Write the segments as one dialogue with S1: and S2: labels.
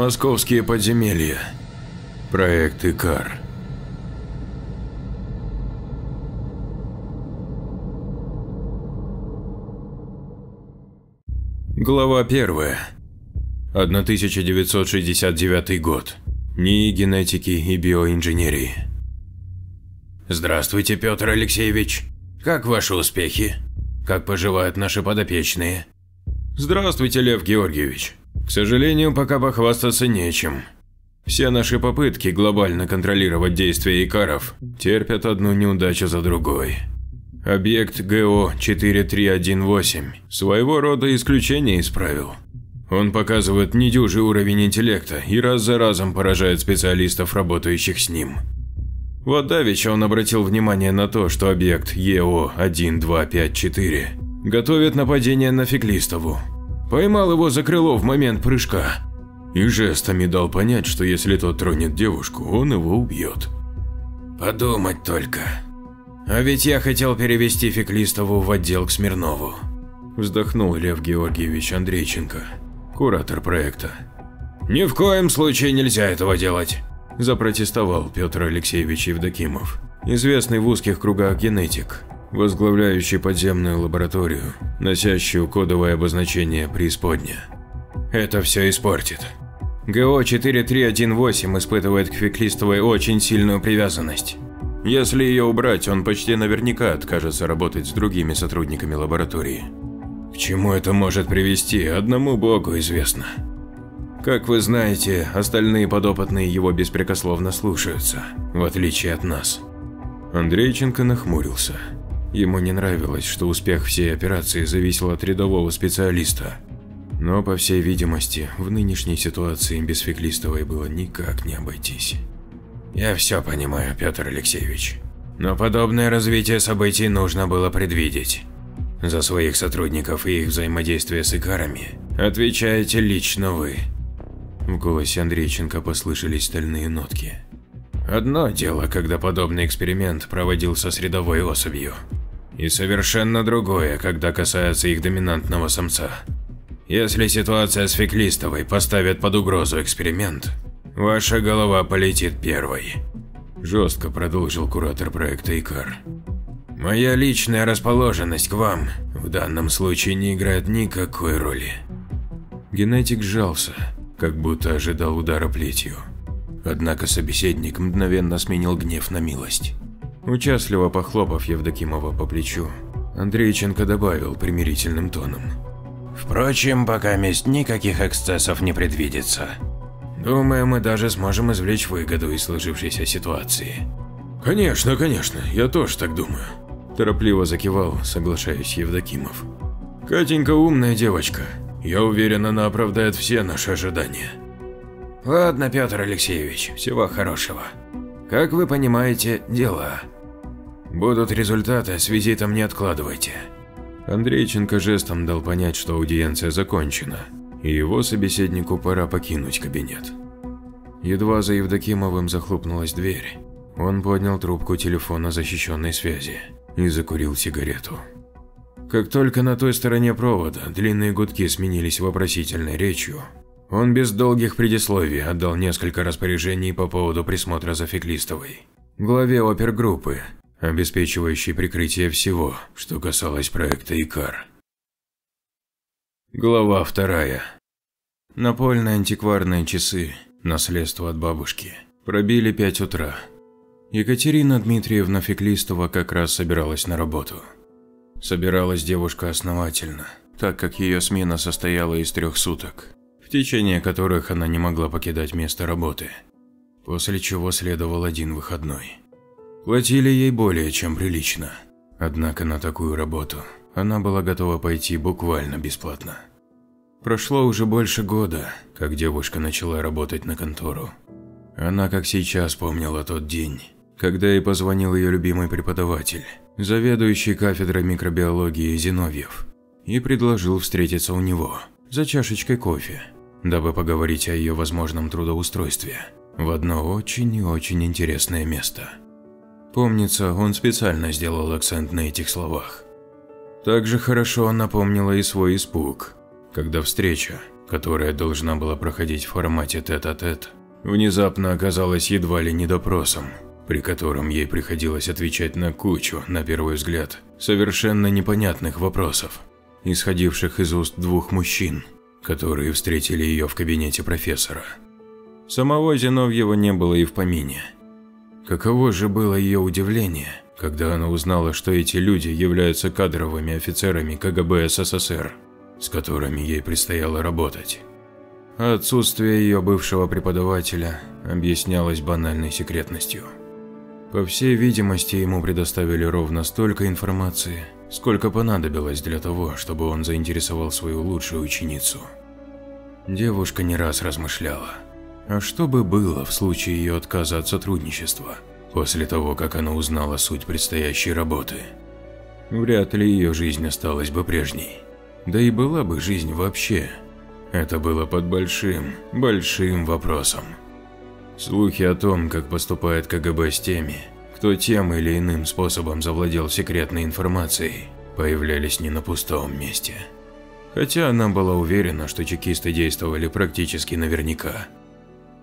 S1: Московские подземелья. Проект Икар. Глава 1. 1969 год. НИИ генетики и биоинженерии. Здравствуйте, Петр Алексеевич. Как ваши успехи? Как поживают наши подопечные? Здравствуйте, Лев Георгиевич. К сожалению, пока похвастаться нечем. Все наши попытки глобально контролировать действия икаров терпят одну неудачу за другой. Объект ГО-4318 своего рода исключение исправил. Он показывает недюжий уровень интеллекта и раз за разом поражает специалистов, работающих с ним. Вот давеча он обратил внимание на то, что объект ЕО-1254 готовит нападение на Феклистову, Поймал его за крыло в момент прыжка и жестами дал понять, что если тот тронет девушку, он его убьет. Подумать только. А ведь я хотел перевести Феклистову в отдел к Смирнову. Вздохнул Лев Георгиевич Андрейченко, куратор проекта. Ни в коем случае нельзя этого делать, запротестовал Петр Алексеевич Евдокимов, известный в узких кругах генетик, возглавляющий подземную лабораторию, носящую кодовое обозначение «Преисподня». Это все испортит. ГО-4318 испытывает к Феклистовой очень сильную привязанность. Если ее убрать, он почти наверняка откажется работать с другими сотрудниками лаборатории. К чему это может привести, одному богу известно. Как вы знаете, остальные подопытные его беспрекословно слушаются, в отличие от нас. Андрейченко нахмурился. Ему не нравилось, что успех всей операции зависел от рядового специалиста. Но, по всей видимости, в нынешней ситуации без Феклистовой было никак не обойтись. Я все понимаю, Петр Алексеевич. Но подобное развитие событий нужно было предвидеть. За своих сотрудников и их взаимодействие с Икарами отвечаете лично вы. В голосе Андрейченко послышались стальные нотки. Одно дело, когда подобный эксперимент проводился с рядовой особью, и совершенно другое, когда касается их доминантного самца. Если ситуация с Феклистовой поставит под угрозу эксперимент, ваша голова полетит первой. Жестко продолжил куратор проекта ИКАР. Моя личная расположенность к вам в данном случае не играет никакой роли. Генетик сжался, как будто ожидал удара плетью. Однако собеседник мгновенно сменил гнев на милость. Участливо похлопав Евдокимова по плечу, Андрейченко добавил примирительным тоном. «Впрочем, пока мест никаких эксцессов не предвидится. Думаю, мы даже сможем извлечь выгоду из сложившейся ситуации». «Конечно, конечно, я тоже так думаю», – торопливо закивал, соглашаясь Евдокимов. «Катенька умная девочка. Я уверен, она оправдает все наши ожидания». «Ладно, Петр Алексеевич, всего хорошего. Как вы понимаете, дела. Будут результаты, с визитом не откладывайте. Андрейченко жестом дал понять, что аудиенция закончена, и его собеседнику пора покинуть кабинет. Едва за Евдокимовым захлопнулась дверь, он поднял трубку телефона защищенной связи и закурил сигарету. Как только на той стороне провода длинные гудки сменились вопросительной речью, он без долгих предисловий отдал несколько распоряжений по поводу присмотра за Феклистовой, главе опергруппы, обеспечивающей прикрытие всего, что касалось проекта ИКАР. Глава вторая. Напольные антикварные часы, наследство от бабушки, пробили пять утра. Екатерина Дмитриевна Феклистова как раз собиралась на работу. Собиралась девушка основательно, так как ее смена состояла из трех суток в течение которых она не могла покидать место работы, после чего следовал один выходной. Платили ей более чем прилично, однако на такую работу она была готова пойти буквально бесплатно. Прошло уже больше года, как девушка начала работать на контору. Она как сейчас помнила тот день, когда ей позвонил ее любимый преподаватель, заведующий кафедрой микробиологии Зиновьев, и предложил встретиться у него за чашечкой кофе дабы поговорить о ее возможном трудоустройстве в одно очень и очень интересное место. Помнится, он специально сделал акцент на этих словах. Также хорошо она помнила и свой испуг, когда встреча, которая должна была проходить в формате тет-а-тет, -тет, внезапно оказалась едва ли не допросом, при котором ей приходилось отвечать на кучу, на первый взгляд, совершенно непонятных вопросов, исходивших из уст двух мужчин, которые встретили ее в кабинете профессора. Самого Зиновьева не было и в помине. Каково же было ее удивление, когда она узнала, что эти люди являются кадровыми офицерами КГБ СССР, с которыми ей предстояло работать. Отсутствие ее бывшего преподавателя объяснялось банальной секретностью. По всей видимости, ему предоставили ровно столько информации, сколько понадобилось для того, чтобы он заинтересовал свою лучшую ученицу. Девушка не раз размышляла, а что бы было в случае ее отказа от сотрудничества, после того, как она узнала суть предстоящей работы. Вряд ли ее жизнь осталась бы прежней. Да и была бы жизнь вообще. Это было под большим, большим вопросом. Слухи о том, как поступает КГБ с теми, кто тем или иным способом завладел секретной информацией, появлялись не на пустом месте. Хотя она была уверена, что чекисты действовали практически наверняка.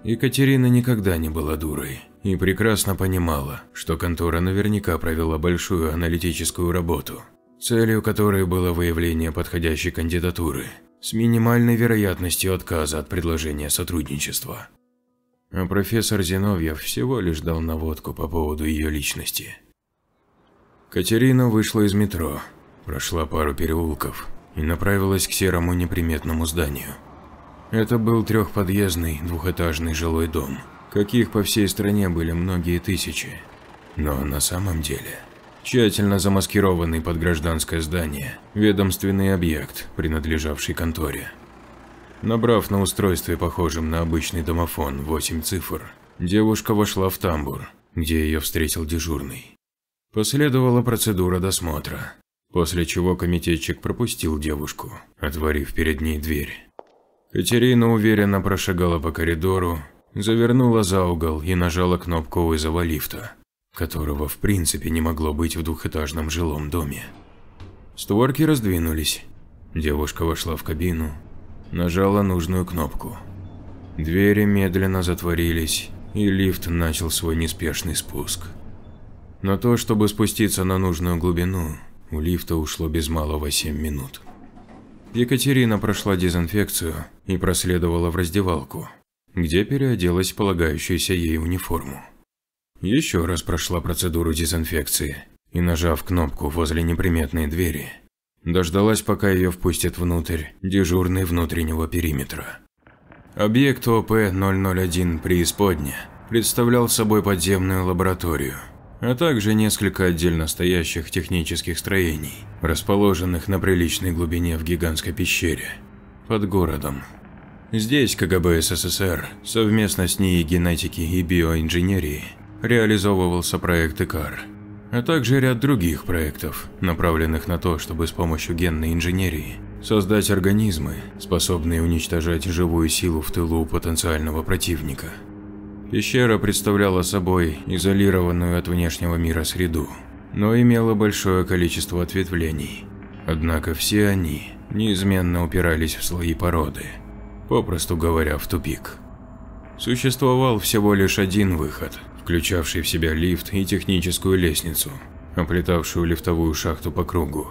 S1: Екатерина никогда не была дурой и прекрасно понимала, что контора наверняка провела большую аналитическую работу, целью которой было выявление подходящей кандидатуры с минимальной вероятностью отказа от предложения сотрудничества. А профессор Зиновьев всего лишь дал наводку по поводу ее личности. Катерина вышла из метро, прошла пару переулков и направилась к серому неприметному зданию. Это был трехподъездный двухэтажный жилой дом, каких по всей стране были многие тысячи. Но на самом деле, тщательно замаскированный под гражданское здание, ведомственный объект, принадлежавший конторе. Набрав на устройстве, похожем на обычный домофон, 8 цифр, девушка вошла в тамбур, где ее встретил дежурный. Последовала процедура досмотра, после чего комитетчик пропустил девушку, отворив перед ней дверь. Катерина уверенно прошагала по коридору, завернула за угол и нажала кнопку вызова лифта, которого в принципе не могло быть в двухэтажном жилом доме. Створки раздвинулись. Девушка вошла в кабину, нажала нужную кнопку. Двери медленно затворились, и лифт начал свой неспешный спуск. На то, чтобы спуститься на нужную глубину, у лифта ушло без малого 7 минут. Екатерина прошла дезинфекцию и проследовала в раздевалку, где переоделась полагающуюся ей униформу. Еще раз прошла процедуру дезинфекции и, нажав кнопку возле неприметной двери, Дождалась, пока ее впустят внутрь, дежурный внутреннего периметра. Объект ОП-001 «Преисподня» представлял собой подземную лабораторию, а также несколько отдельно стоящих технических строений, расположенных на приличной глубине в гигантской пещере, под городом. Здесь КГБ СССР совместно с НИИ генетики и биоинженерии реализовывался проект ИКАР – а также ряд других проектов, направленных на то, чтобы с помощью генной инженерии создать организмы, способные уничтожать живую силу в тылу потенциального противника. Пещера представляла собой изолированную от внешнего мира среду, но имела большое количество ответвлений. Однако все они неизменно упирались в слои породы, попросту говоря, в тупик. Существовал всего лишь один выход, включавший в себя лифт и техническую лестницу, оплетавшую лифтовую шахту по кругу.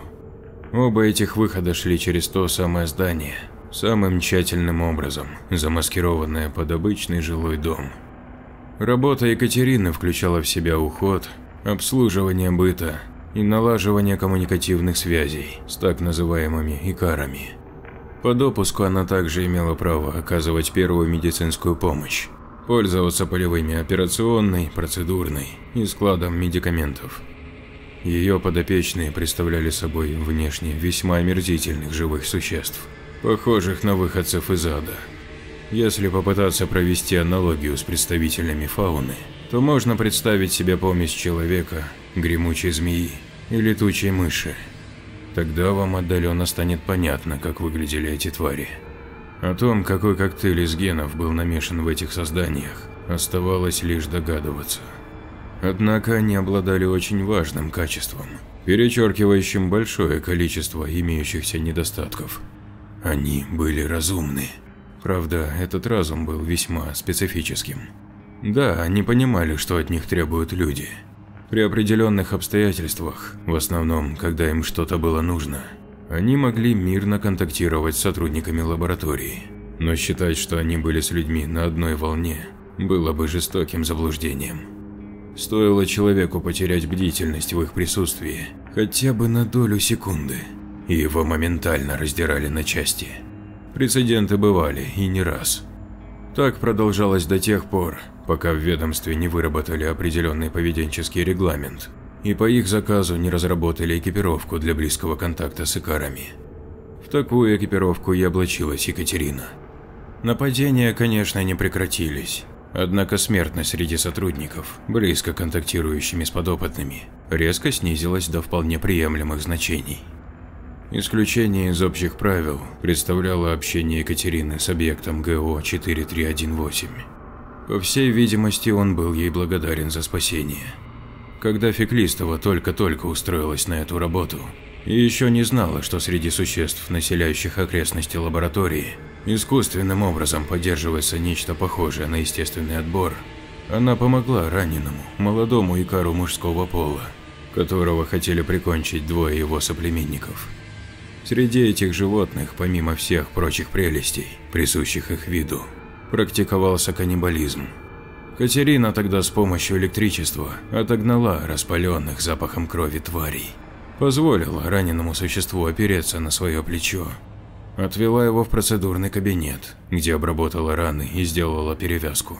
S1: Оба этих выхода шли через то самое здание, самым тщательным образом, замаскированное под обычный жилой дом. Работа Екатерины включала в себя уход, обслуживание быта и налаживание коммуникативных связей с так называемыми икарами. По допуску она также имела право оказывать первую медицинскую помощь, пользоваться полевыми операционной, процедурной и складом медикаментов. Ее подопечные представляли собой внешне весьма омерзительных живых существ, похожих на выходцев из ада. Если попытаться провести аналогию с представителями фауны, то можно представить себе помесь человека, гремучей змеи и летучей мыши. Тогда вам отдаленно станет понятно, как выглядели эти твари. О том, какой коктейль из генов был намешан в этих созданиях, оставалось лишь догадываться. Однако они обладали очень важным качеством, перечеркивающим большое количество имеющихся недостатков. Они были разумны Правда, этот разум был весьма специфическим. Да, они понимали, что от них требуют люди. При определенных обстоятельствах, в основном, когда им что-то было нужно, они могли мирно контактировать с сотрудниками лаборатории. Но считать, что они были с людьми на одной волне, было бы жестоким заблуждением. Стоило человеку потерять бдительность в их присутствии хотя бы на долю секунды, и его моментально раздирали на части. Прецеденты бывали и не раз. Так продолжалось до тех пор, пока в ведомстве не выработали определенный поведенческий регламент и по их заказу не разработали экипировку для близкого контакта с икарами. В такую экипировку и облачилась Екатерина. Нападения, конечно, не прекратились, однако смертность среди сотрудников, близко контактирующими с подопытными, резко снизилась до вполне приемлемых значений. Исключение из общих правил представляло общение Екатерины с объектом ГО-4318. По всей видимости, он был ей благодарен за спасение. Когда Феклистова только-только устроилась на эту работу и еще не знала, что среди существ, населяющих окрестности лаборатории, искусственным образом поддерживается нечто похожее на естественный отбор, она помогла раненому, молодому икару мужского пола, которого хотели прикончить двое его соплеменников. Среди этих животных, помимо всех прочих прелестей, присущих их виду, практиковался каннибализм. Катерина тогда с помощью электричества отогнала распаленных запахом крови тварей, позволила раненому существу опереться на свое плечо, отвела его в процедурный кабинет, где обработала раны и сделала перевязку.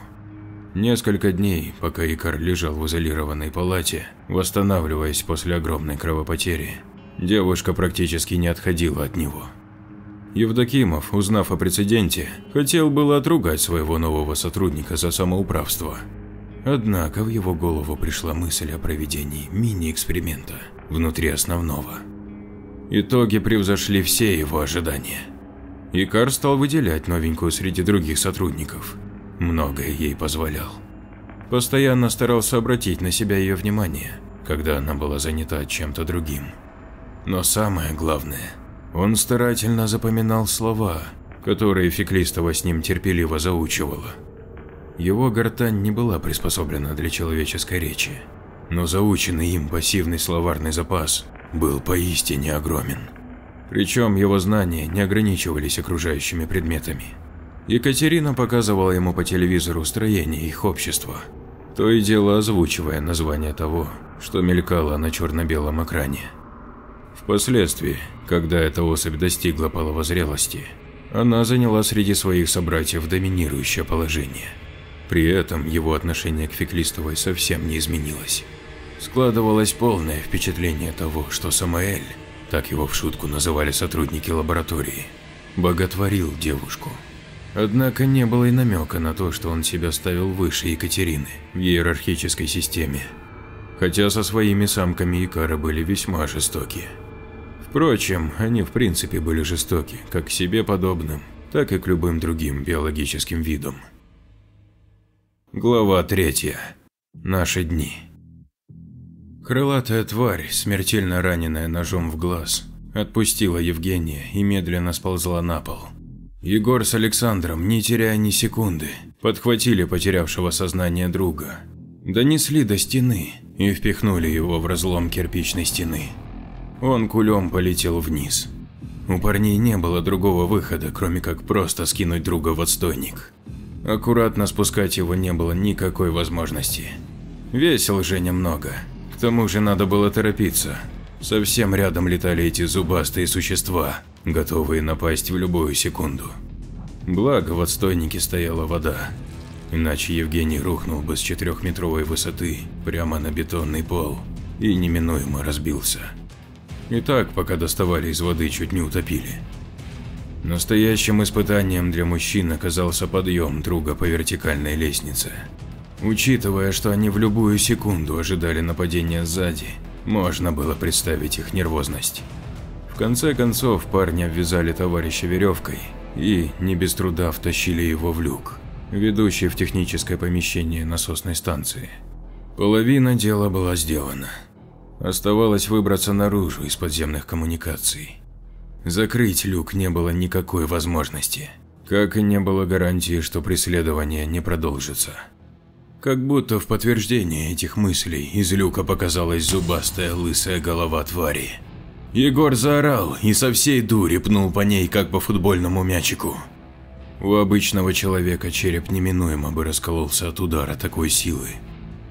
S1: Несколько дней, пока Икар лежал в изолированной палате, восстанавливаясь после огромной кровопотери, Девушка практически не отходила от него. Евдокимов, узнав о прецеденте, хотел было отругать своего нового сотрудника за самоуправство. Однако в его голову пришла мысль о проведении мини-эксперимента внутри основного. Итоги превзошли все его ожидания. Икар стал выделять новенькую среди других сотрудников. Многое ей позволял. Постоянно старался обратить на себя ее внимание, когда она была занята чем-то другим. Но самое главное, он старательно запоминал слова, которые Феклистова с ним терпеливо заучивала. Его гортань не была приспособлена для человеческой речи, но заученный им пассивный словарный запас был поистине огромен. Причем его знания не ограничивались окружающими предметами. Екатерина показывала ему по телевизору строение их общества, то и дело озвучивая название того, что мелькало на черно-белом экране. Впоследствии, когда эта особь достигла половозрелости, она заняла среди своих собратьев доминирующее положение. При этом его отношение к Феклистовой совсем не изменилось. Складывалось полное впечатление того, что Самаэль, так его в шутку называли сотрудники лаборатории, боготворил девушку. Однако не было и намека на то, что он себя ставил выше Екатерины в иерархической системе, хотя со своими самками Икара были весьма жестокие. Впрочем, они в принципе были жестоки как к себе подобным, так и к любым другим биологическим видам. Глава 3. Наши дни. Крылатая тварь, смертельно раненая ножом в глаз, отпустила Евгения и медленно сползла на пол. Егор с Александром, не теряя ни секунды, подхватили потерявшего сознание друга, донесли до стены и впихнули его в разлом кирпичной стены. Он кулем полетел вниз. У парней не было другого выхода, кроме как просто скинуть друга в отстойник. Аккуратно спускать его не было никакой возможности. Весил же немного. К тому же надо было торопиться. Совсем рядом летали эти зубастые существа, готовые напасть в любую секунду. Благо в отстойнике стояла вода, иначе Евгений рухнул бы с четырехметровой высоты прямо на бетонный пол и неминуемо разбился. И так, пока доставали из воды, чуть не утопили. Настоящим испытанием для мужчин оказался подъем друга по вертикальной лестнице. Учитывая, что они в любую секунду ожидали нападения сзади, можно было представить их нервозность. В конце концов парни обвязали товарища веревкой и не без труда втащили его в люк, ведущий в техническое помещение насосной станции. Половина дела была сделана. Оставалось выбраться наружу из подземных коммуникаций. Закрыть люк не было никакой возможности. Как и не было гарантии, что преследование не продолжится. Как будто в подтверждение этих мыслей из люка показалась зубастая лысая голова твари. Егор заорал и со всей дури пнул по ней, как по футбольному мячику. У обычного человека череп неминуемо бы раскололся от удара такой силы.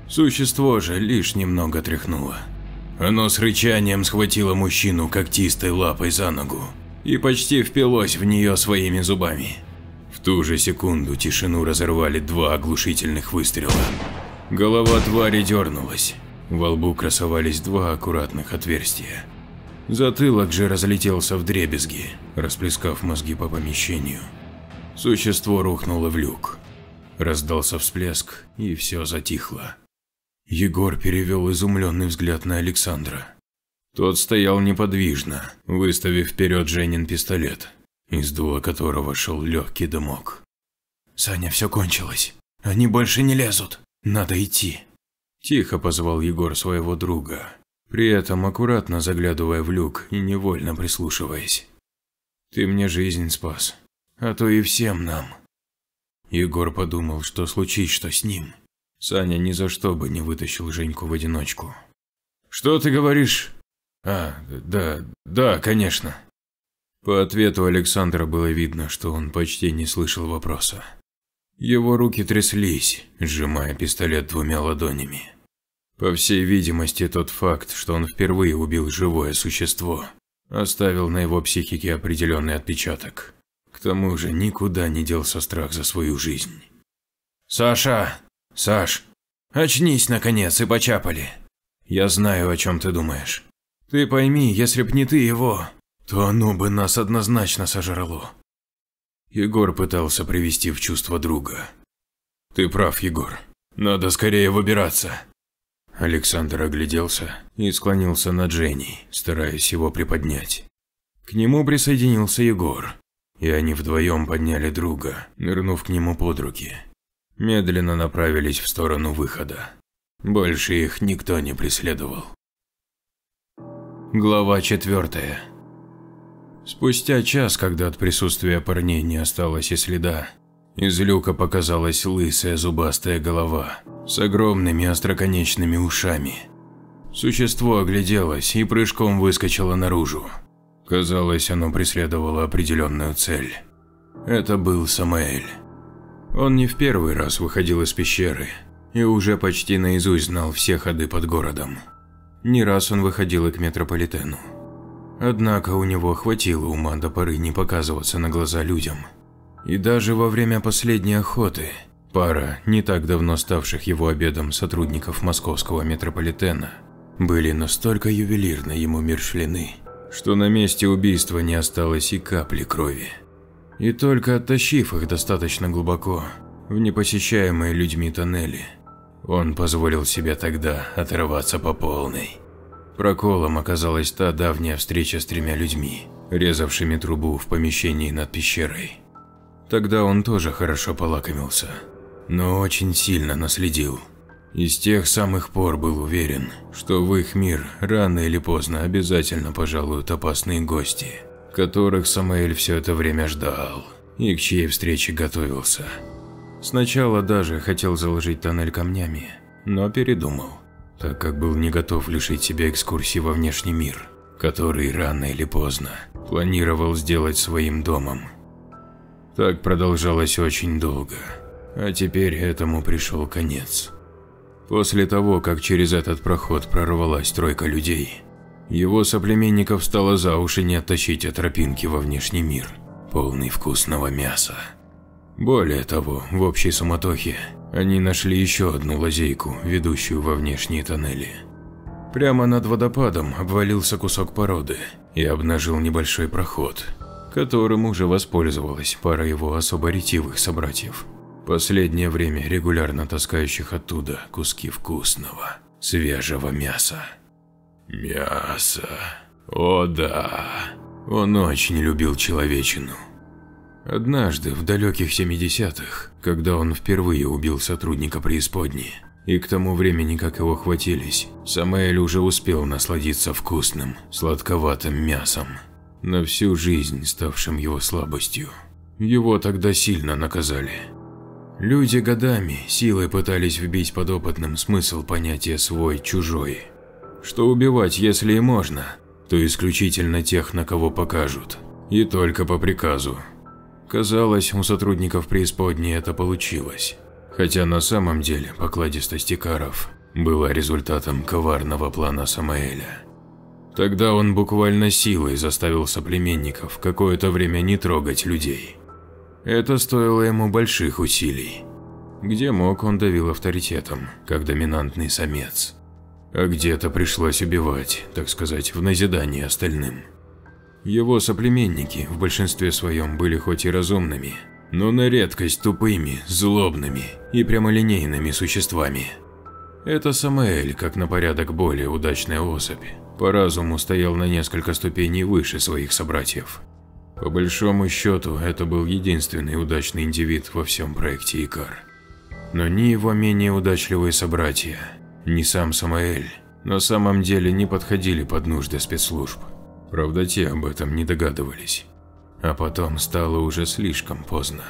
S1: Существо же лишь немного тряхнуло. Оно с рычанием схватило мужчину когтистой лапой за ногу и почти впилось в нее своими зубами. В ту же секунду тишину разорвали два оглушительных выстрела. Голова твари дернулась, во лбу красовались два аккуратных отверстия. Затылок же разлетелся в дребезги, расплескав мозги по помещению. Существо рухнуло в люк. Раздался всплеск, и все затихло. Егор перевел изумленный взгляд на Александра. Тот стоял неподвижно, выставив вперед Женин пистолет, из дула которого шел легкий дымок. «Саня, все кончилось. Они больше не лезут. Надо идти». Тихо позвал Егор своего друга, при этом аккуратно заглядывая в люк и невольно прислушиваясь. «Ты мне жизнь спас, а то и всем нам». Егор подумал, что случись что с ним. Саня ни за что бы не вытащил Женьку в одиночку. «Что ты говоришь?» «А, да, да, конечно». По ответу Александра было видно, что он почти не слышал вопроса. Его руки тряслись, сжимая пистолет двумя ладонями. По всей видимости, тот факт, что он впервые убил живое существо, оставил на его психике определенный отпечаток. К тому же никуда не делся страх за свою жизнь. «Саша! Саш! Очнись, наконец, и почапали! Я знаю, о чем ты думаешь. Ты пойми, если б не ты его, то оно бы нас однозначно сожрало». Егор пытался привести в чувство друга. «Ты прав, Егор. Надо скорее выбираться. Александр огляделся и склонился над Женей, стараясь его приподнять. К нему присоединился Егор, и они вдвоем подняли друга, нырнув к нему под руки. Медленно направились в сторону выхода. Больше их никто не преследовал. Глава четвертая. Спустя час, когда от присутствия парней не осталось и следа, из люка показалась лысая зубастая голова с огромными остроконечными ушами. Существо огляделось и прыжком выскочило наружу. Казалось, оно преследовало определенную цель. Это был Самаэль. Он не в первый раз выходил из пещеры и уже почти наизусть знал все ходы под городом. Не раз он выходил и к метрополитену. Однако у него хватило ума до поры не показываться на глаза людям – и даже во время последней охоты пара, не так давно ставших его обедом сотрудников московского метрополитена, были настолько ювелирно ему мершлены, что на месте убийства не осталось и капли крови. И только оттащив их достаточно глубоко, в непосещаемые людьми тоннели, он позволил себе тогда оторваться по полной. Проколом оказалась та давняя встреча с тремя людьми, резавшими трубу в помещении над пещерой. Тогда он тоже хорошо полакомился, но очень сильно наследил. И с тех самых пор был уверен, что в их мир рано или поздно обязательно пожалуют опасные гости, которых Самаэль все это время ждал и к чьей встрече готовился. Сначала даже хотел заложить тоннель камнями, но передумал, так как был не готов лишить себя экскурсии во внешний мир, который рано или поздно планировал сделать своим домом так продолжалось очень долго, а теперь этому пришел конец. После того, как через этот проход прорвалась тройка людей, его соплеменников стало за уши не оттащить от тропинки во внешний мир, полный вкусного мяса. Более того, в общей суматохе они нашли еще одну лазейку, ведущую во внешние тоннели. Прямо над водопадом обвалился кусок породы и обнажил небольшой проход, которым уже воспользовалась пара его особо ретивых собратьев. Последнее время регулярно таскающих оттуда куски вкусного, свежего мяса. Мясо. О да. Он очень любил человечину. Однажды, в далеких 70-х, когда он впервые убил сотрудника преисподней, и к тому времени, как его хватились, Самаэль уже успел насладиться вкусным, сладковатым мясом на всю жизнь ставшим его слабостью. Его тогда сильно наказали. Люди годами силой пытались вбить подопытным смысл понятия «свой-чужой». Что убивать, если и можно, то исключительно тех, на кого покажут, и только по приказу. Казалось, у сотрудников преисподней это получилось, хотя на самом деле покладистость Икаров была результатом коварного плана Самаэля. Тогда он буквально силой заставил соплеменников какое-то время не трогать людей. Это стоило ему больших усилий. Где мог, он давил авторитетом, как доминантный самец. А где-то пришлось убивать, так сказать, в назидание остальным. Его соплеменники в большинстве своем были хоть и разумными, но на редкость тупыми, злобными и прямолинейными существами. Это Самаэль, как на порядок более удачная особь, по разуму стоял на несколько ступеней выше своих собратьев. По большому счету, это был единственный удачный индивид во всем проекте Икар. Но ни его менее удачливые собратья, ни сам Самаэль на самом деле не подходили под нужды спецслужб. Правда, те об этом не догадывались. А потом стало уже слишком поздно.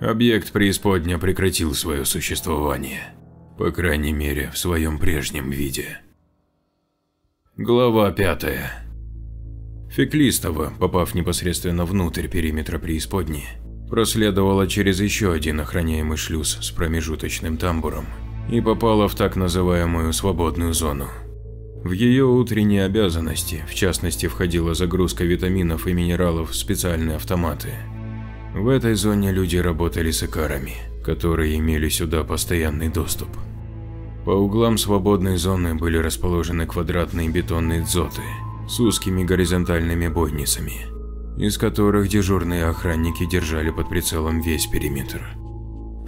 S1: Объект преисподня прекратил свое существование. По крайней мере, в своем прежнем виде. Глава 5. Феклистова, попав непосредственно внутрь периметра преисподней, проследовала через еще один охраняемый шлюз с промежуточным тамбуром и попала в так называемую свободную зону. В ее утренние обязанности, в частности, входила загрузка витаминов и минералов в специальные автоматы. В этой зоне люди работали с икарами – которые имели сюда постоянный доступ. По углам свободной зоны были расположены квадратные бетонные дзоты с узкими горизонтальными бойницами, из которых дежурные охранники держали под прицелом весь периметр.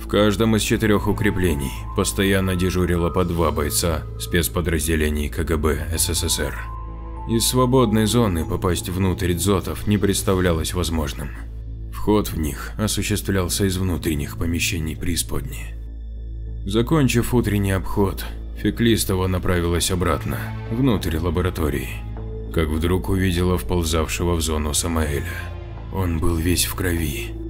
S1: В каждом из четырех укреплений постоянно дежурило по два бойца спецподразделений КГБ СССР. Из свободной зоны попасть внутрь дзотов не представлялось возможным. Вход в них осуществлялся из внутренних помещений преисподней. Закончив утренний обход, Феклистова направилась обратно, внутрь лаборатории, как вдруг увидела вползавшего в зону Самаэля. Он был весь в крови.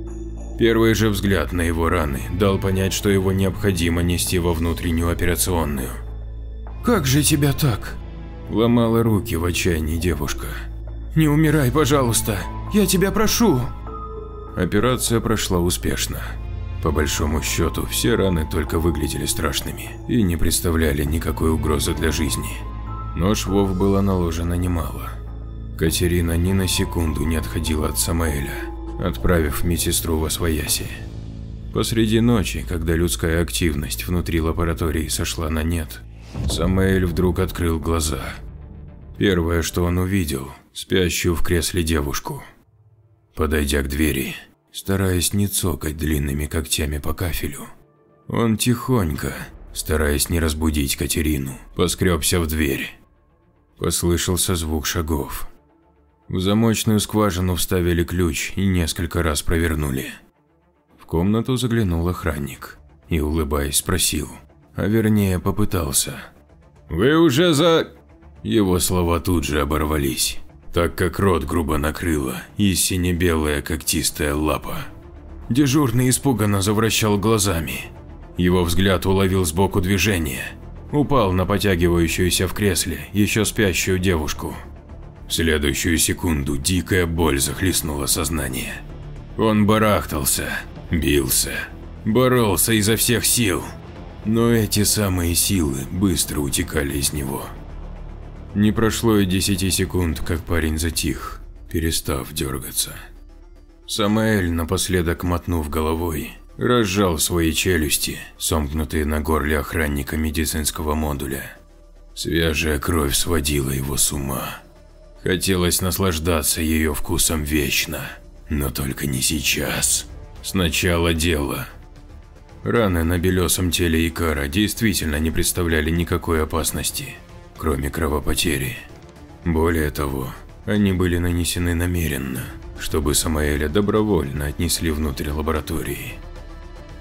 S1: Первый же взгляд на его раны дал понять, что его необходимо нести во внутреннюю операционную.
S2: «Как же тебя так?»
S1: – ломала руки в отчаянии девушка.
S2: «Не умирай, пожалуйста, я тебя прошу!»
S1: Операция прошла успешно. По большому счету, все раны только выглядели страшными и не представляли никакой угрозы для жизни. Но швов было наложено немало. Катерина ни на секунду не отходила от Самаэля, отправив медсестру во свояси. Посреди ночи, когда людская активность внутри лаборатории сошла на нет, Самаэль вдруг открыл глаза. Первое, что он увидел – спящую в кресле девушку. Подойдя к двери, стараясь не цокать длинными когтями по кафелю, он тихонько, стараясь не разбудить Катерину, поскребся в дверь. Послышался звук шагов. В замочную скважину вставили ключ и несколько раз провернули. В комнату заглянул охранник и, улыбаясь, спросил, а вернее попытался. «Вы уже за…» Его слова тут же оборвались так как рот грубо накрыла и сине-белая когтистая лапа. Дежурный испуганно завращал глазами. Его взгляд уловил сбоку движение. Упал на потягивающуюся в кресле еще спящую девушку. В следующую секунду дикая боль захлестнула сознание. Он барахтался, бился, боролся изо всех сил, но эти самые силы быстро утекали из него. Не прошло и десяти секунд, как парень затих, перестав дергаться. Самаэль, напоследок мотнув головой, разжал свои челюсти, сомкнутые на горле охранника медицинского модуля. Свежая кровь сводила его с ума. Хотелось наслаждаться ее вкусом вечно, но только не сейчас. Сначала дело. Раны на белесом теле Икара действительно не представляли никакой опасности кроме кровопотери. Более того, они были нанесены намеренно, чтобы Самаэля добровольно отнесли внутрь лаборатории.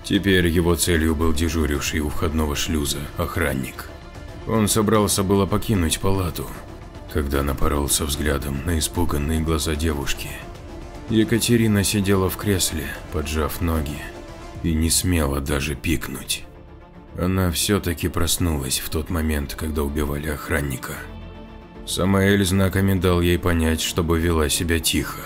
S1: Теперь его целью был дежуривший у входного шлюза охранник. Он собрался было покинуть палату, когда напоролся взглядом на испуганные глаза девушки. Екатерина сидела в кресле, поджав ноги, и не смела даже пикнуть. Она все-таки проснулась в тот момент, когда убивали охранника. Самаэль знаками дал ей понять, чтобы вела себя тихо.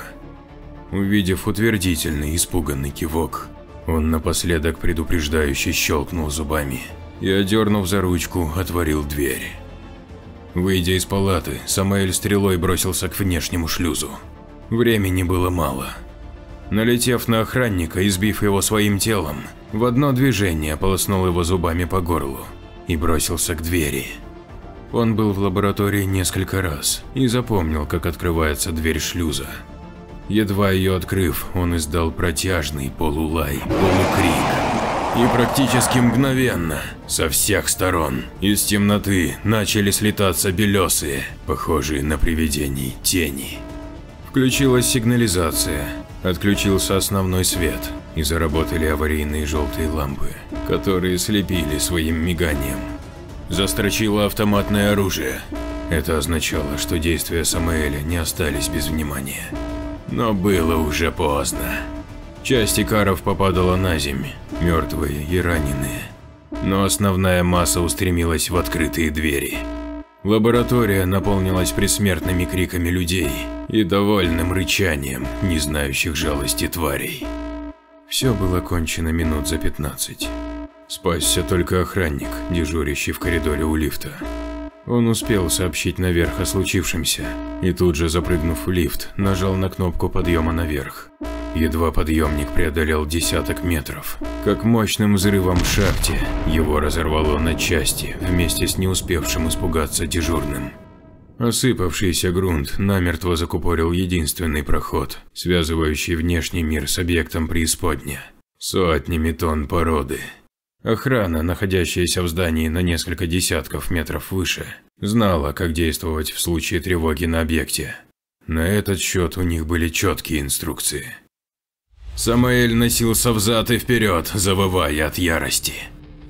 S1: Увидев утвердительный, испуганный кивок, он напоследок предупреждающе щелкнул зубами и, одернув за ручку, отворил дверь. Выйдя из палаты, Самаэль стрелой бросился к внешнему шлюзу. Времени было мало. Налетев на охранника и сбив его своим телом, в одно движение полоснул его зубами по горлу и бросился к двери. Он был в лаборатории несколько раз и запомнил, как открывается дверь шлюза. Едва ее открыв, он издал протяжный полулай, полукрик. И практически мгновенно, со всех сторон, из темноты начали слетаться белесые, похожие на привидений, тени. Включилась сигнализация, отключился основной свет и заработали аварийные желтые лампы, которые слепили своим миганием. Застрочило автоматное оружие. Это означало, что действия Самуэля не остались без внимания. Но было уже поздно. Часть икаров попадала на землю, мертвые и раненые. Но основная масса устремилась в открытые двери. Лаборатория наполнилась присмертными криками людей и довольным рычанием не знающих жалости тварей. Все было кончено минут за 15. Спасся только охранник, дежурящий в коридоре у лифта. Он успел сообщить наверх о случившемся и тут же, запрыгнув в лифт, нажал на кнопку подъема наверх. Едва подъемник преодолел десяток метров, как мощным взрывом в шахте его разорвало на части вместе с не успевшим испугаться дежурным. Осыпавшийся грунт намертво закупорил единственный проход, связывающий внешний мир с объектом преисподня. Сотнями тонн породы, Охрана, находящаяся в здании на несколько десятков метров выше, знала, как действовать в случае тревоги на объекте. На этот счет у них были четкие инструкции. Самаэль носился взад и вперед, завывая от ярости.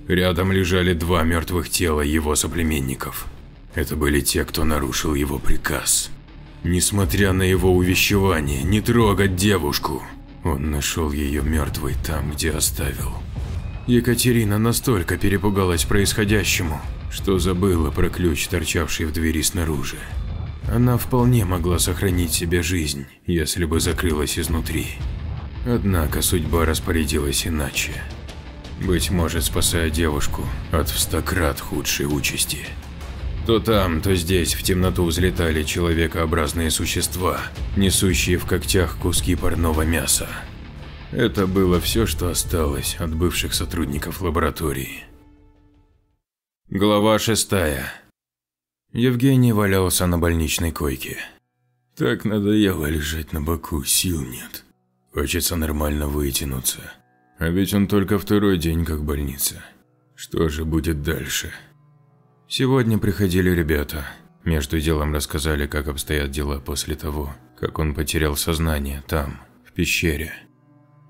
S1: Рядом лежали два мертвых тела его соплеменников. Это были те, кто нарушил его приказ. Несмотря на его увещевание не трогать девушку, он нашел ее мертвой там, где оставил. Екатерина настолько перепугалась происходящему, что забыла про ключ, торчавший в двери снаружи. Она вполне могла сохранить себе жизнь, если бы закрылась изнутри. Однако судьба распорядилась иначе. Быть может, спасая девушку от в стократ худшей участи. То там, то здесь в темноту взлетали человекообразные существа, несущие в когтях куски парного мяса. Это было все, что осталось от бывших сотрудников лаборатории. Глава шестая. Евгений валялся на больничной койке. Так надоело лежать на боку, сил нет. Хочется нормально вытянуться. А ведь он только второй день как в больнице. Что же будет дальше? Сегодня приходили ребята. Между делом рассказали, как обстоят дела после того, как он потерял сознание там, в пещере.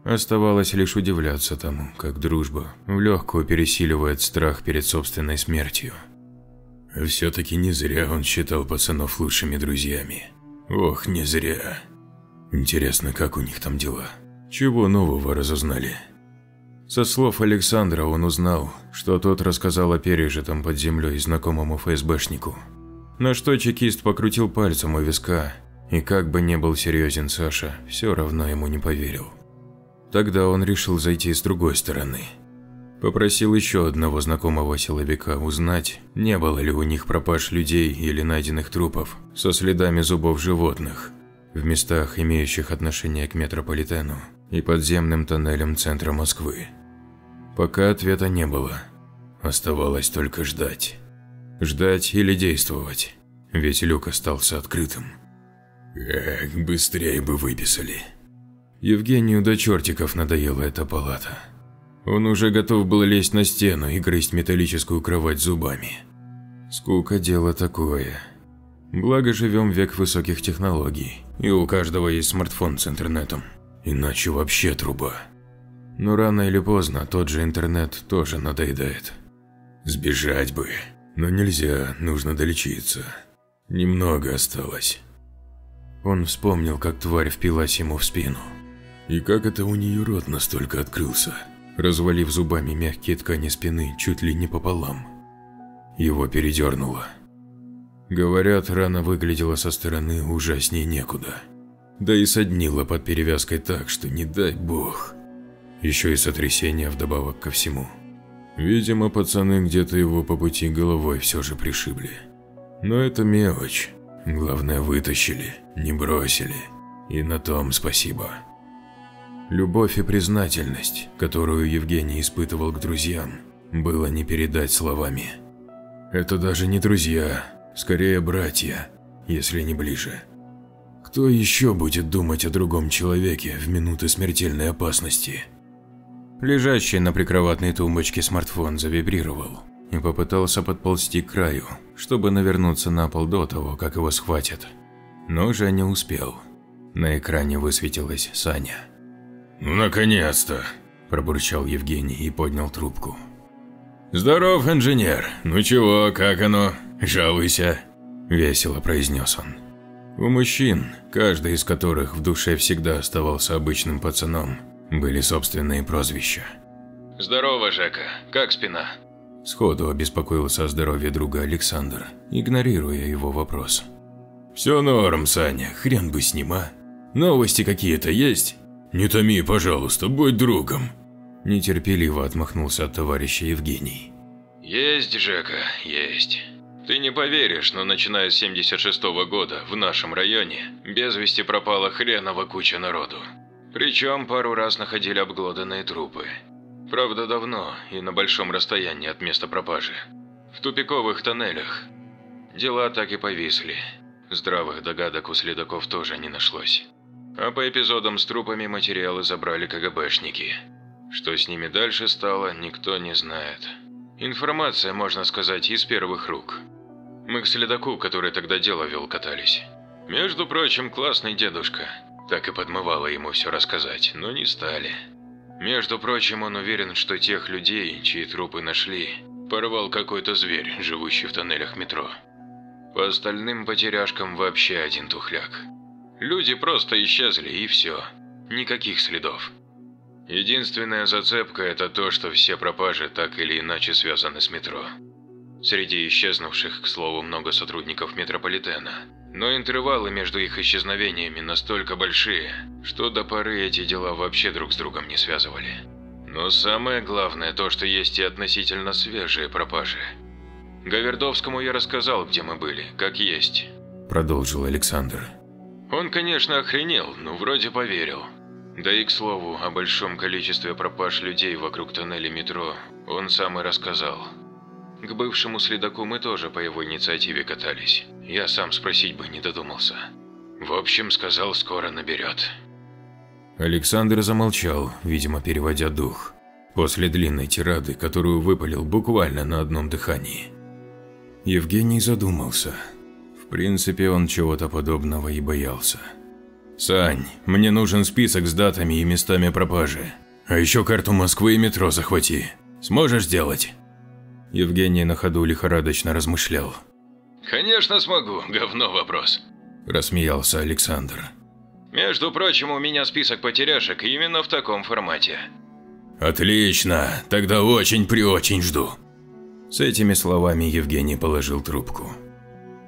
S1: Оставалось лишь удивляться тому, как дружба в легкую пересиливает страх перед собственной смертью. Все-таки не зря он считал пацанов лучшими друзьями. Ох, не зря. Интересно, как у них там дела? Чего нового разузнали? Со слов Александра он узнал, что тот рассказал о пережитом под землей знакомому ФСБшнику. На что чекист покрутил пальцем у виска, и как бы не был серьезен Саша, все равно ему не поверил. Тогда он решил зайти с другой стороны. Попросил еще одного знакомого силовика узнать, не было ли у них пропаж людей или найденных трупов со следами зубов животных в местах, имеющих отношение к метрополитену и подземным тоннелям центра Москвы. Пока ответа не было. Оставалось только ждать. Ждать или действовать, ведь люк остался открытым. Эх, быстрее бы выписали. Евгению до чертиков надоела эта палата. Он уже готов был лезть на стену и грызть металлическую кровать зубами. Скука – дело такое. Благо живем век высоких технологий, и у каждого есть смартфон с интернетом. Иначе вообще труба. Но рано или поздно тот же интернет тоже надоедает. Сбежать бы, но нельзя, нужно долечиться. Немного осталось. Он вспомнил, как тварь впилась ему в спину. И как это у нее рот настолько открылся, развалив зубами мягкие ткани спины чуть ли не пополам. Его передернуло. Говорят, рана выглядела со стороны ужаснее некуда. Да и соднила под перевязкой так, что не дай бог. Еще и сотрясение вдобавок ко всему. Видимо, пацаны где-то его по пути головой все же пришибли. Но это мелочь. Главное, вытащили, не бросили. И на том спасибо. Любовь и признательность, которую Евгений испытывал к друзьям, было не передать словами. Это даже не друзья, скорее братья, если не ближе. Кто еще будет думать о другом человеке в минуты смертельной опасности? Лежащий на прикроватной тумбочке смартфон завибрировал и попытался подползти к краю, чтобы навернуться на пол до того, как его схватят. Но Женя успел. На экране высветилась Саня.
S3: «Ну, наконец-то!»
S1: – пробурчал Евгений и поднял трубку.
S3: «Здоров, инженер! Ну чего, как оно? Жалуйся!»
S1: – весело произнес он. У мужчин, каждый из которых в душе всегда оставался обычным пацаном, были собственные прозвища.
S4: «Здорово, Жека. Как спина?»
S1: Сходу обеспокоился о здоровье друга Александр, игнорируя его вопрос.
S3: «Все норм, Саня, хрен бы с ним, а? Новости какие-то есть? Не томи, пожалуйста, будь другом!»
S1: Нетерпеливо отмахнулся от товарища Евгений.
S4: «Есть, Жека, есть. Ты не поверишь, но начиная с 76 -го года в нашем районе без вести пропала хренова куча народу. Причем пару раз находили обглоданные трупы. Правда, давно и на большом расстоянии от места пропажи. В тупиковых тоннелях. Дела так и повисли. Здравых догадок у следаков тоже не нашлось. А по эпизодам с трупами материалы забрали КГБшники. Что с ними дальше стало, никто не знает. Информация, можно сказать, из первых рук. Мы к следаку, который тогда дело вел, катались. Между прочим, классный дедушка. Так и подмывало ему все рассказать, но не стали. Между прочим, он уверен, что тех людей, чьи трупы нашли, порвал какой-то зверь, живущий в тоннелях метро. По остальным потеряшкам вообще один тухляк. Люди просто исчезли и все. Никаких следов. Единственная зацепка – это то, что все пропажи так или иначе связаны с метро. Среди исчезнувших, к слову, много сотрудников метрополитена – но интервалы между их исчезновениями настолько большие, что до поры эти дела вообще друг с другом не связывали. Но самое главное то, что есть и относительно свежие пропажи. Гавердовскому я рассказал, где мы были, как есть.
S1: Продолжил Александр.
S4: Он, конечно, охренел, но вроде поверил. Да и к слову, о большом количестве пропаж людей вокруг тоннеля метро он сам и рассказал. К бывшему следаку мы тоже по его инициативе катались. Я сам спросить бы не додумался. В общем, сказал, скоро наберет.
S1: Александр замолчал, видимо, переводя дух, после длинной тирады, которую выпалил буквально на одном дыхании. Евгений задумался. В принципе, он чего-то подобного и боялся. «Сань, мне нужен список с датами и местами пропажи. А еще карту Москвы и метро захвати. Сможешь сделать?» Евгений на ходу лихорадочно размышлял.
S4: «Конечно смогу, говно вопрос», –
S1: рассмеялся Александр.
S4: «Между прочим, у меня список потеряшек именно в таком формате».
S3: «Отлично, тогда очень-преочень жду».
S1: С этими словами Евгений положил трубку.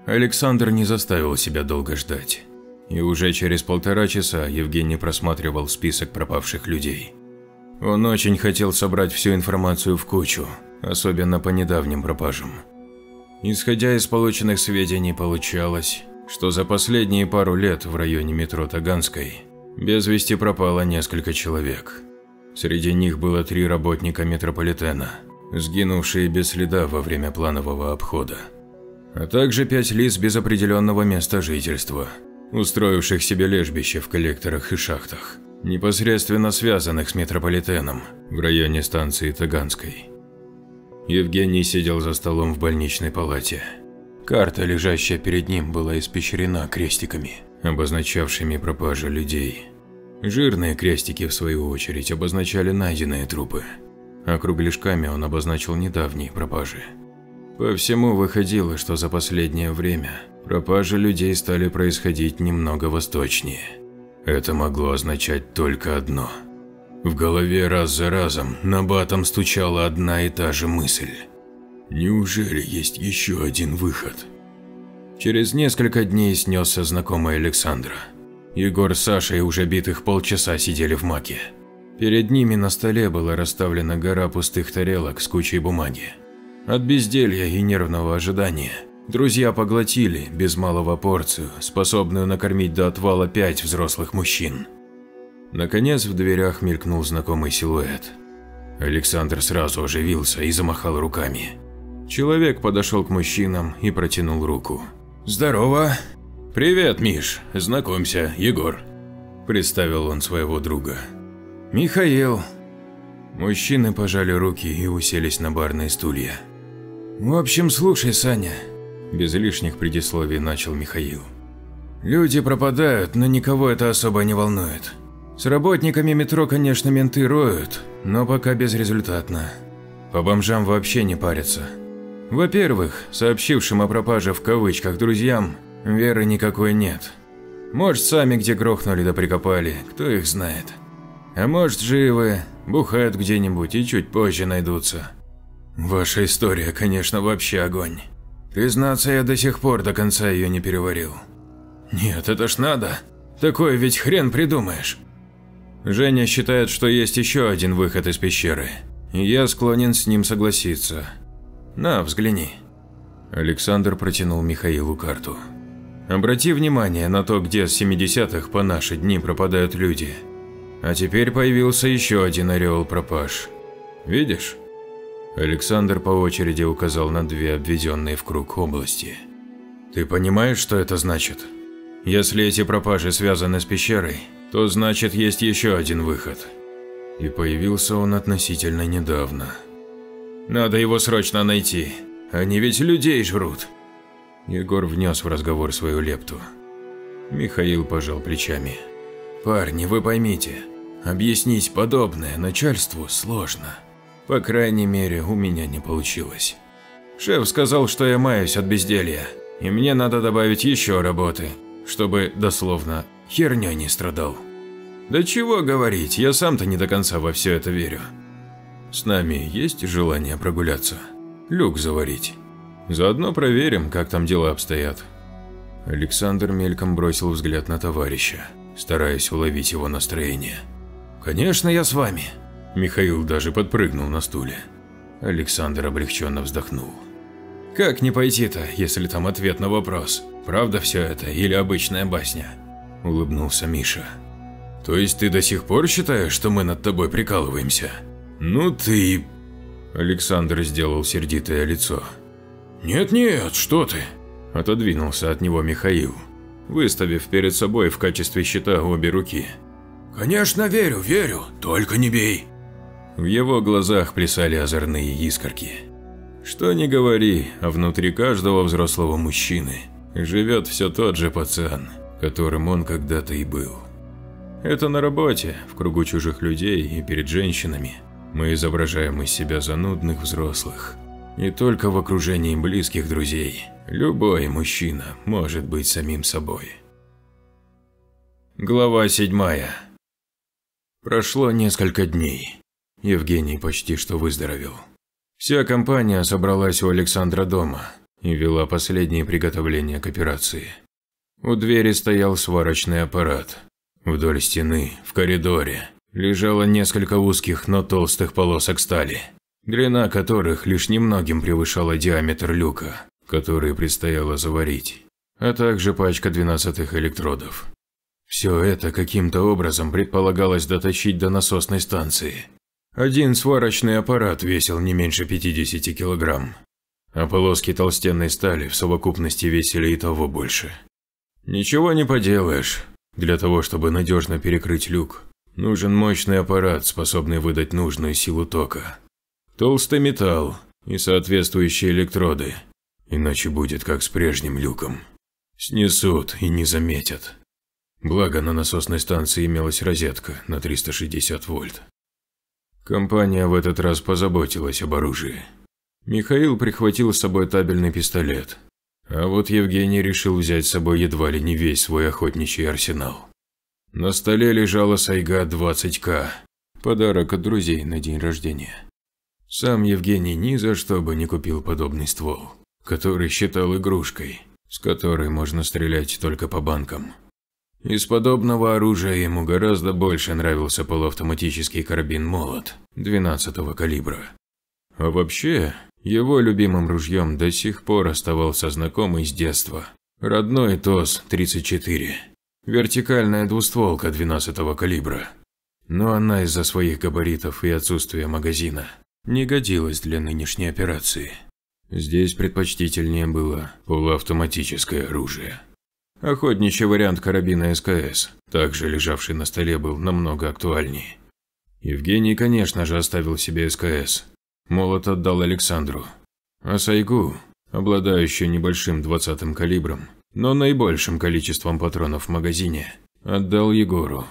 S1: Александр не заставил себя долго ждать. И уже через полтора часа Евгений просматривал список пропавших людей. Он очень хотел собрать всю информацию в кучу, особенно по недавним пропажам. Исходя из полученных сведений, получалось, что за последние пару лет в районе метро Таганской без вести пропало несколько человек. Среди них было три работника метрополитена, сгинувшие без следа во время планового обхода, а также пять лиц без определенного места жительства, устроивших себе лежбище в коллекторах и шахтах, непосредственно связанных с метрополитеном в районе станции Таганской. Евгений сидел за столом в больничной палате. Карта, лежащая перед ним, была испещрена крестиками, обозначавшими пропажи людей. Жирные крестики, в свою очередь, обозначали найденные трупы, а кругляшками он обозначил недавние пропажи. По всему выходило, что за последнее время пропажи людей стали происходить немного восточнее. Это могло означать только одно. В голове раз за разом на батом стучала одна и та же мысль. Неужели есть еще один выход? Через несколько дней снесся знакомый Александра. Егор с Сашей уже битых полчаса сидели в маке. Перед ними на столе была расставлена гора пустых тарелок с кучей бумаги. От безделья и нервного ожидания друзья поглотили без малого порцию, способную накормить до отвала пять взрослых мужчин. Наконец в дверях мелькнул знакомый силуэт. Александр сразу оживился и замахал руками. Человек подошел к мужчинам и протянул руку.
S2: Здорово.
S3: «Привет, Миш. Знакомься, Егор», – представил он своего друга.
S2: Михаил.
S1: Мужчины пожали руки и уселись на барные стулья.
S2: В общем, слушай, Саня.
S1: Без лишних предисловий начал Михаил.
S2: Люди пропадают, но никого это особо не волнует. С работниками метро, конечно, менты роют, но пока безрезультатно. По бомжам вообще не парятся. Во-первых, сообщившим о пропаже в кавычках друзьям, веры никакой нет. Может, сами где грохнули да прикопали, кто их знает. А может, живы, бухают где-нибудь и чуть позже найдутся. Ваша история, конечно, вообще огонь. Признаться, я до сих пор до конца ее не переварил. Нет, это ж надо. Такое ведь хрен придумаешь. Женя считает, что есть еще один выход из пещеры. Я склонен с ним согласиться. На, взгляни. Александр протянул Михаилу карту. Обрати внимание на то, где с 70-х по наши дни пропадают люди. А теперь появился еще один ореол пропаж. Видишь? Александр по очереди указал на две обведенные в круг области. Ты понимаешь, что это значит? Если эти пропажи связаны с пещерой, то значит есть еще один выход. И появился он относительно недавно. Надо его срочно найти. Они ведь людей жрут. Егор внес в разговор свою лепту. Михаил пожал плечами. Парни, вы поймите, объяснить подобное начальству сложно. По крайней мере, у меня не получилось. Шеф сказал, что я маюсь от безделья, и мне надо добавить еще работы, чтобы, дословно, херня не страдал. Да чего говорить, я сам-то не до конца во все это верю. С нами есть желание прогуляться? Люк заварить? Заодно проверим, как там дела обстоят. Александр мельком бросил взгляд на товарища, стараясь уловить его настроение. «Конечно, я с вами!» Михаил даже подпрыгнул на стуле. Александр облегченно вздохнул. «Как не пойти-то, если там ответ на вопрос, правда все это или обычная басня?» – улыбнулся Миша. «То есть ты до сих пор считаешь, что мы над тобой прикалываемся?» «Ну ты…» Александр сделал сердитое лицо. «Нет-нет, что ты?» – отодвинулся от него Михаил, выставив перед собой в качестве щита обе руки. «Конечно верю, верю, только не бей!» В его глазах плясали озорные искорки. Что ни говори, а внутри каждого взрослого мужчины живет все тот же пацан, которым он когда-то и был. Это на работе, в кругу чужих людей и перед женщинами – мы изображаем из себя занудных взрослых. И только в окружении близких друзей любой мужчина может быть самим собой. Глава седьмая. Прошло несколько дней. Евгений почти что выздоровел. Вся компания собралась у Александра дома и вела последние приготовления к операции. У двери стоял сварочный аппарат. Вдоль стены, в коридоре, лежало несколько узких, но толстых полосок стали, длина которых лишь немногим превышала диаметр люка, который предстояло заварить, а также пачка двенадцатых электродов. Все это каким-то образом предполагалось доточить до насосной станции. Один сварочный аппарат весил не меньше 50 килограмм, а полоски толстенной стали в совокупности весили и того больше. Ничего не поделаешь, для того, чтобы надежно перекрыть люк, Нужен мощный аппарат, способный выдать нужную силу тока. Толстый металл и соответствующие электроды, иначе будет как с прежним люком. Снесут и не заметят. Благо на насосной станции имелась розетка на 360 вольт. Компания в этот раз позаботилась об оружии. Михаил прихватил с собой табельный пистолет. А вот Евгений решил взять с собой едва ли не весь свой охотничий арсенал. На столе лежала сайга 20К, подарок от друзей на день рождения. Сам Евгений ни за что бы не купил подобный ствол, который считал игрушкой, с которой можно стрелять только по банкам. Из подобного оружия ему гораздо больше нравился полуавтоматический карабин «Молот» 12-го калибра. А вообще, его любимым ружьем до сих пор оставался знакомый с детства. Родной ТОС-34. Вертикальная двустволка 12-го калибра. Но она из-за своих габаритов и отсутствия магазина не годилась для нынешней операции. Здесь предпочтительнее было полуавтоматическое оружие. Охотничий вариант карабина СКС, также лежавший на столе, был намного актуальнее. Евгений, конечно же, оставил себе СКС, Молот отдал Александру. А Сайгу, обладающую небольшим 20-м калибром, но наибольшим количеством патронов в магазине, отдал Егору.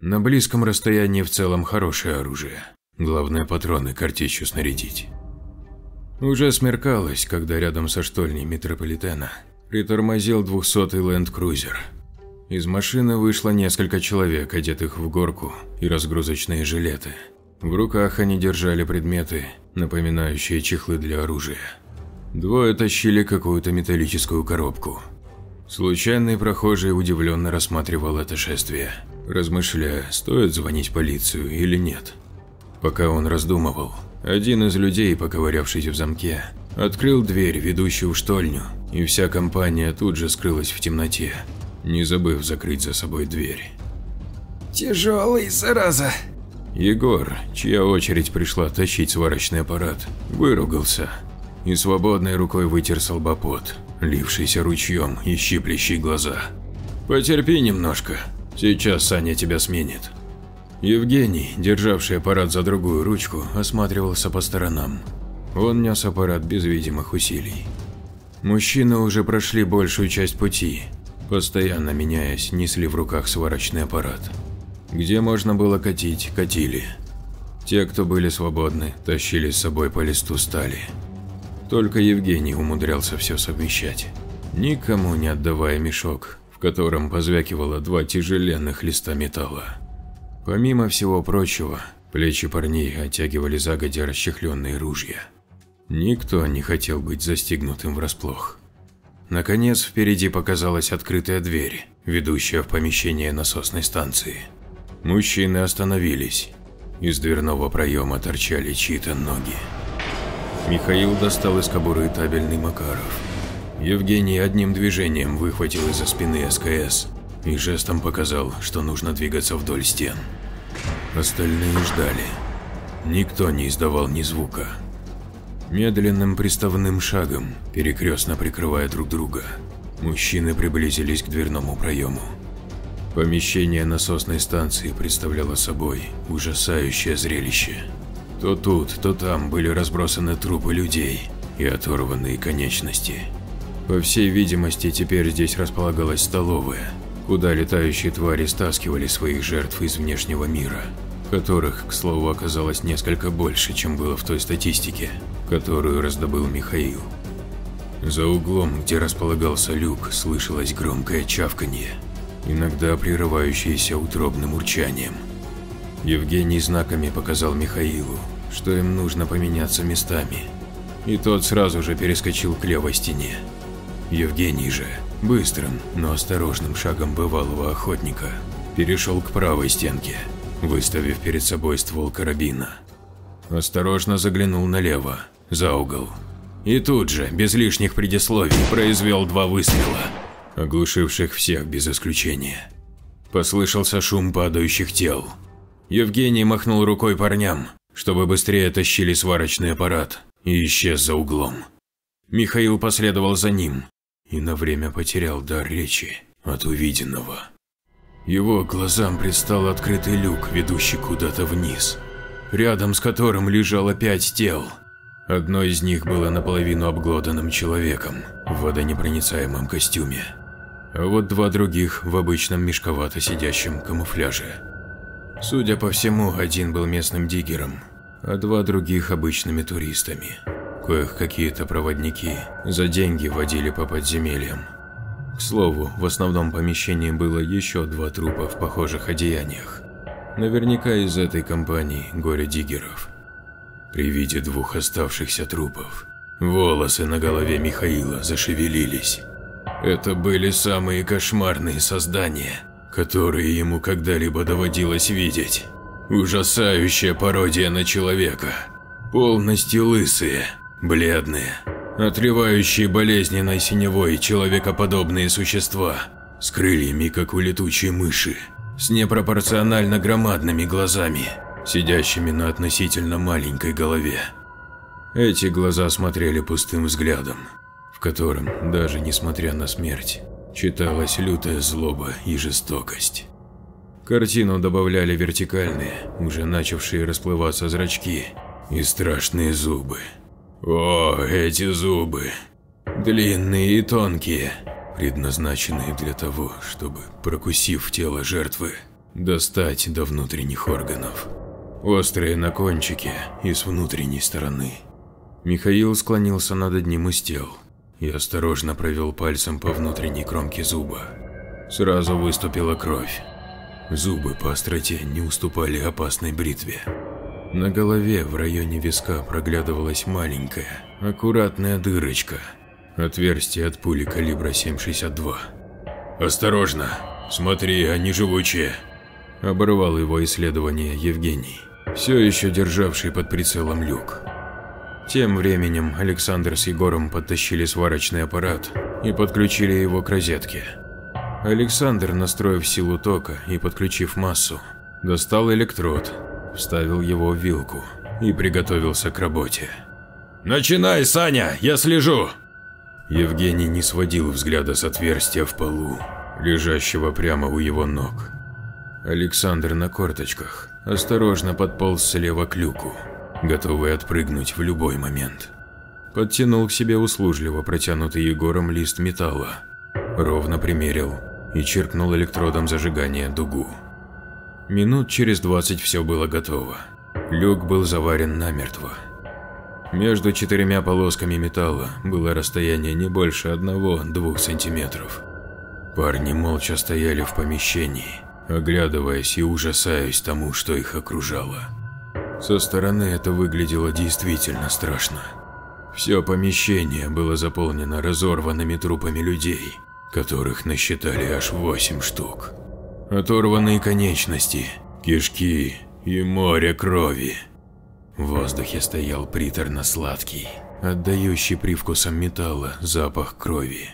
S2: На близком расстоянии в целом хорошее оружие. Главное патроны картечью снарядить. Уже смеркалось, когда рядом со штольней метрополитена притормозил 200-й ленд-крузер. Из машины вышло несколько человек, одетых в горку и разгрузочные жилеты. В руках они держали предметы, напоминающие чехлы для оружия. Двое тащили какую-то металлическую коробку. Случайный прохожий удивленно рассматривал это шествие, размышляя, стоит звонить полицию или нет. Пока он раздумывал, один из людей, поковырявшись в замке, открыл дверь, ведущую в штольню, и вся компания тут же скрылась в темноте, не забыв закрыть за собой дверь.
S5: «Тяжелый, зараза!»
S2: Егор, чья очередь пришла тащить сварочный аппарат, выругался и свободной рукой вытер солбопот, лившийся ручьем и щиплющий глаза. «Потерпи немножко, сейчас Саня тебя сменит». Евгений, державший аппарат за другую ручку, осматривался по сторонам. Он нес аппарат без видимых усилий. Мужчины уже прошли большую часть пути, постоянно меняясь, несли в руках сварочный аппарат. Где можно было катить, катили. Те, кто были свободны, тащили с собой по листу стали. Только Евгений умудрялся все совмещать, никому не отдавая мешок, в котором позвякивало два тяжеленных листа металла. Помимо всего прочего, плечи парней оттягивали загодя расчехленные ружья. Никто не хотел быть застигнутым врасплох. Наконец, впереди показалась открытая дверь, ведущая в помещение насосной станции. Мужчины остановились. Из дверного проема торчали чьи-то ноги. Михаил достал из кобуры табельный Макаров. Евгений одним движением выхватил из-за спины СКС и жестом показал, что нужно двигаться вдоль стен. Остальные ждали. Никто не издавал ни звука. Медленным приставным шагом, перекрестно прикрывая друг друга, мужчины приблизились к дверному проему. Помещение насосной станции представляло собой ужасающее зрелище. То тут, то там были разбросаны трупы людей и оторванные конечности. По всей видимости, теперь здесь располагалась столовая, куда летающие твари стаскивали своих жертв из внешнего мира, которых, к слову, оказалось несколько больше, чем было в той статистике, которую раздобыл Михаил. За углом, где располагался люк, слышалось громкое чавканье иногда прерывающиеся утробным урчанием. Евгений знаками показал Михаилу, что им нужно поменяться местами, и тот сразу же перескочил к левой стене. Евгений же, быстрым, но осторожным шагом бывалого охотника, перешел к правой стенке, выставив перед собой ствол карабина. Осторожно заглянул налево, за угол. И тут же, без лишних предисловий, произвел два выстрела – оглушивших всех без исключения. Послышался шум падающих тел. Евгений махнул рукой парням, чтобы быстрее тащили сварочный аппарат, и исчез за углом. Михаил последовал за ним и на время потерял дар речи от увиденного. Его глазам предстал открытый люк, ведущий куда-то вниз, рядом с которым лежало пять тел. Одно из них было наполовину обглоданным человеком в водонепроницаемом костюме а вот два других в обычном мешковато сидящем камуфляже. Судя по всему, один был местным диггером, а два других обычными туристами. Коих какие-то проводники за деньги водили по подземельям. К слову, в основном помещении было еще два трупа в похожих одеяниях. Наверняка из этой компании горе-диггеров. При виде двух оставшихся трупов, волосы на голове Михаила зашевелились. Это были самые кошмарные создания, которые ему когда-либо доводилось видеть. Ужасающая пародия на человека. Полностью лысые, бледные, отрывающие болезненной синевой человекоподобные существа с крыльями, как у летучей мыши, с непропорционально громадными глазами, сидящими на относительно маленькой голове. Эти глаза смотрели пустым взглядом, в котором, даже несмотря на смерть, читалась лютая злоба и жестокость. Картину добавляли вертикальные, уже начавшие расплываться зрачки и страшные зубы. О, эти зубы! Длинные и тонкие, предназначенные для того, чтобы, прокусив тело жертвы, достать до внутренних органов. Острые на кончике и с внутренней стороны. Михаил склонился над одним из тел и осторожно провел пальцем по внутренней кромке зуба. Сразу выступила кровь. Зубы по остроте не уступали опасной бритве. На голове в районе виска проглядывалась маленькая, аккуратная дырочка, отверстие от пули калибра 7,62. «Осторожно! Смотри, они живучие!» Оборвал его исследование Евгений, все еще державший под прицелом люк. Тем временем Александр с Егором подтащили сварочный аппарат и подключили его к розетке. Александр, настроив силу тока и подключив массу, достал электрод, вставил его в вилку и приготовился к работе. «Начинай, Саня, я слежу!» Евгений не сводил взгляда с отверстия в полу, лежащего прямо у его ног. Александр на корточках осторожно подполз слева к люку, готовый отпрыгнуть в любой момент. Подтянул к себе услужливо протянутый Егором лист металла, ровно примерил и черкнул электродом зажигания дугу. Минут через двадцать все было готово. Люк был заварен намертво. Между четырьмя полосками металла было расстояние не больше одного-двух сантиметров. Парни молча стояли в помещении, оглядываясь и ужасаясь тому, что их окружало. Со стороны это выглядело действительно страшно. Все помещение было заполнено разорванными трупами людей, которых насчитали аж восемь штук. Оторванные конечности, кишки и море крови. В воздухе стоял приторно-сладкий, отдающий привкусом металла запах крови.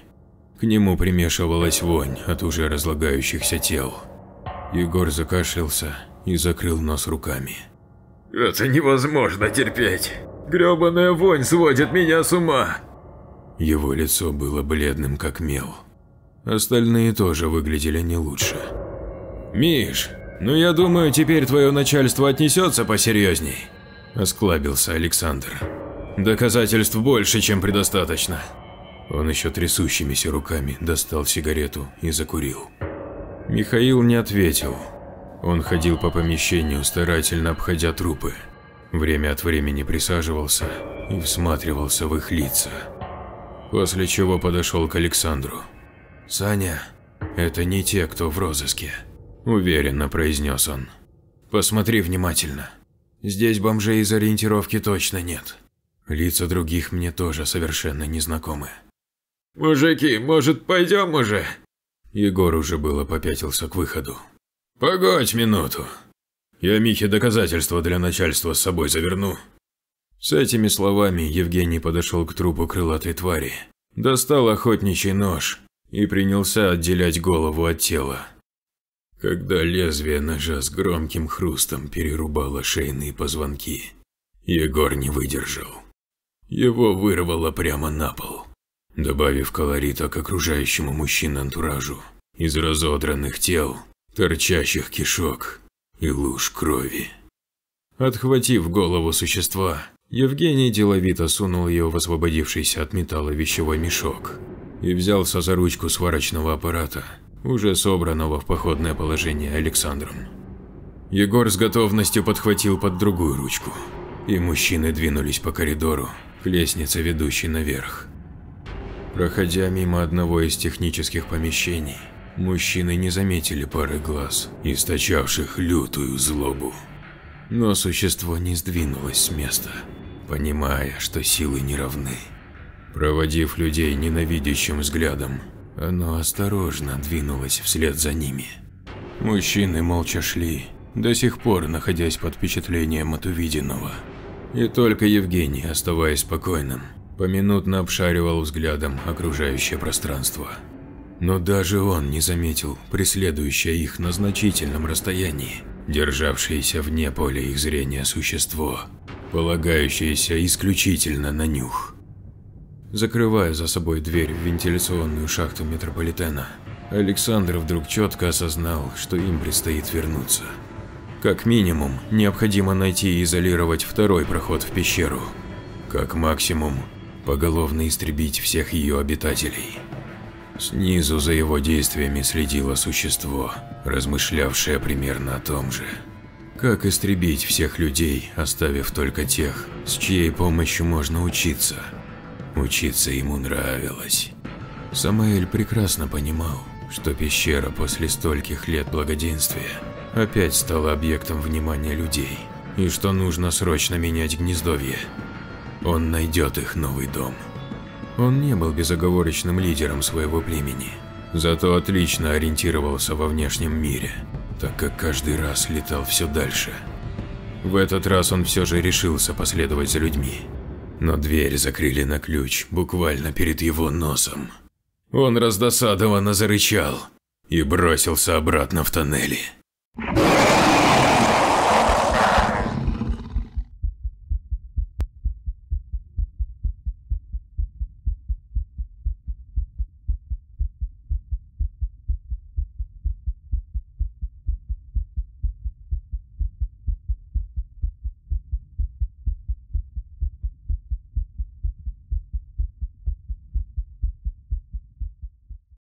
S2: К нему примешивалась вонь от уже разлагающихся тел. Егор закашлялся и закрыл нос руками.
S3: «Это невозможно терпеть! Грёбаная вонь сводит меня с ума!»
S2: Его лицо было бледным как мел. Остальные тоже выглядели не лучше. «Миш, ну я думаю, теперь твое начальство отнесется посерьезней», – осклабился Александр. «Доказательств больше, чем предостаточно». Он еще трясущимися руками достал сигарету и закурил. Михаил не ответил. Он ходил по помещению, старательно обходя трупы. Время от времени присаживался и всматривался в их лица. После чего подошел к Александру. «Саня, это не те, кто в розыске», – уверенно произнес он. «Посмотри внимательно. Здесь бомжей из ориентировки точно нет. Лица других мне тоже совершенно незнакомы».
S3: «Мужики, может, пойдем уже?»
S2: Егор уже было попятился к выходу.
S3: «Погодь минуту. Я Михе доказательства для начальства с собой заверну».
S2: С этими словами Евгений подошел к трупу крылатой твари, достал охотничий нож и принялся отделять голову от тела. Когда лезвие ножа с громким хрустом перерубало шейные позвонки, Егор не выдержал. Его вырвало прямо на пол, добавив колорита к окружающему мужчин антуражу из разодранных тел, торчащих кишок и луж крови. Отхватив голову существа, Евгений деловито сунул ее в освободившийся от металла вещевой мешок и взялся за ручку сварочного аппарата, уже собранного в походное положение Александром. Егор с готовностью подхватил под другую ручку, и мужчины двинулись по коридору к лестнице, ведущей наверх. Проходя мимо одного из технических помещений, мужчины не заметили пары глаз, источавших лютую злобу. Но существо не сдвинулось с места, понимая, что силы не равны. Проводив людей ненавидящим взглядом, оно осторожно двинулось вслед за ними. Мужчины молча шли, до сих пор находясь под впечатлением от увиденного. И только Евгений, оставаясь спокойным, поминутно обшаривал взглядом окружающее пространство. Но даже он не заметил преследующее их на значительном расстоянии, державшееся вне поля их зрения существо, полагающееся исключительно на нюх. Закрывая за собой дверь в вентиляционную шахту метрополитена, Александр вдруг четко осознал, что им предстоит вернуться. Как минимум, необходимо найти и изолировать второй проход в пещеру. Как максимум, поголовно истребить всех ее обитателей. Снизу за его действиями следило существо, размышлявшее примерно о том же. Как истребить всех людей, оставив только тех, с чьей помощью можно учиться – Учиться ему нравилось. Самаэль прекрасно понимал, что пещера после стольких лет благоденствия опять стала объектом внимания людей, и что нужно срочно менять гнездовье. Он найдет их новый дом. Он не был безоговорочным лидером своего племени, зато отлично ориентировался во внешнем мире, так как каждый раз летал все дальше. В этот раз он все же решился последовать за людьми но дверь закрыли на ключ буквально перед его носом. Он раздосадованно зарычал и бросился обратно в тоннели.